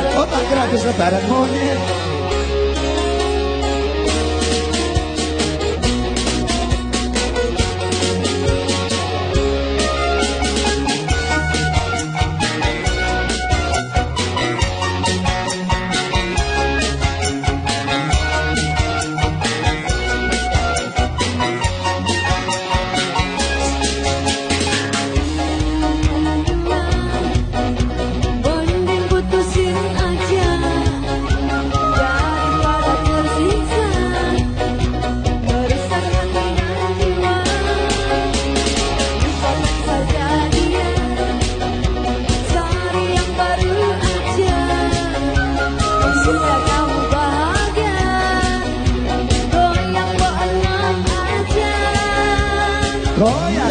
Oh, my God, there's a better morning. Olha!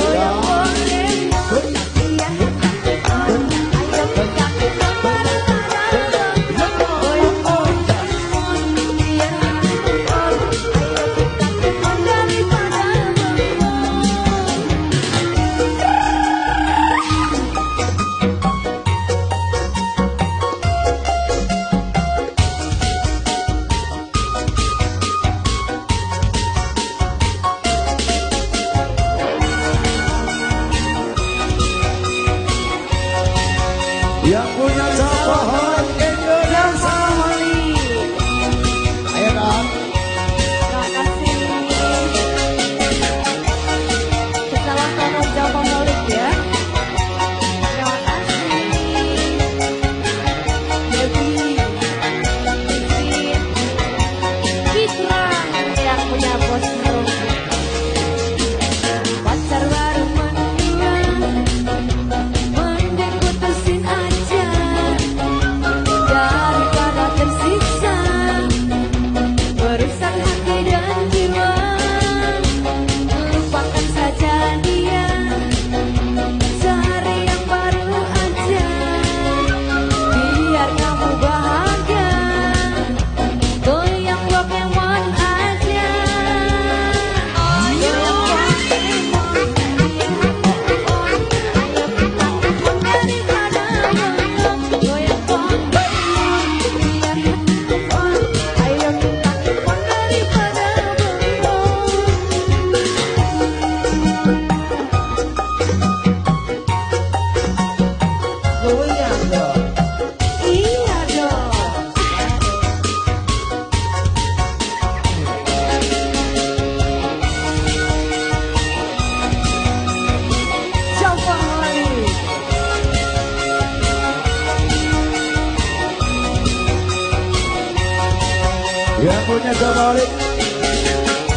Yang punya Domalik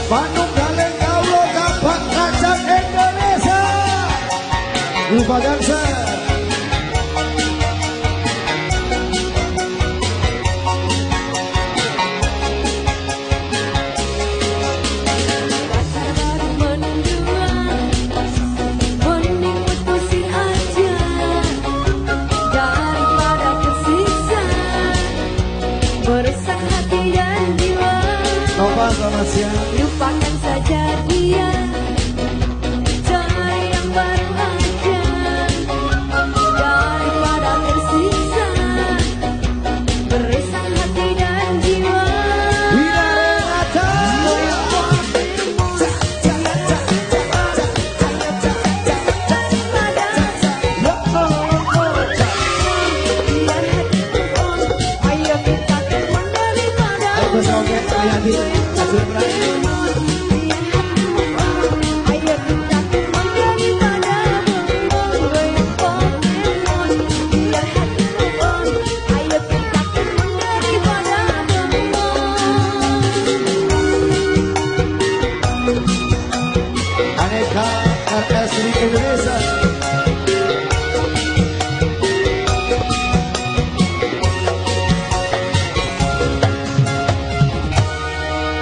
Bandung Kaleng Kaulo Kapak Kacang Indonesia. Lupa dansa Selamat siang. Lupakan saja dia. You.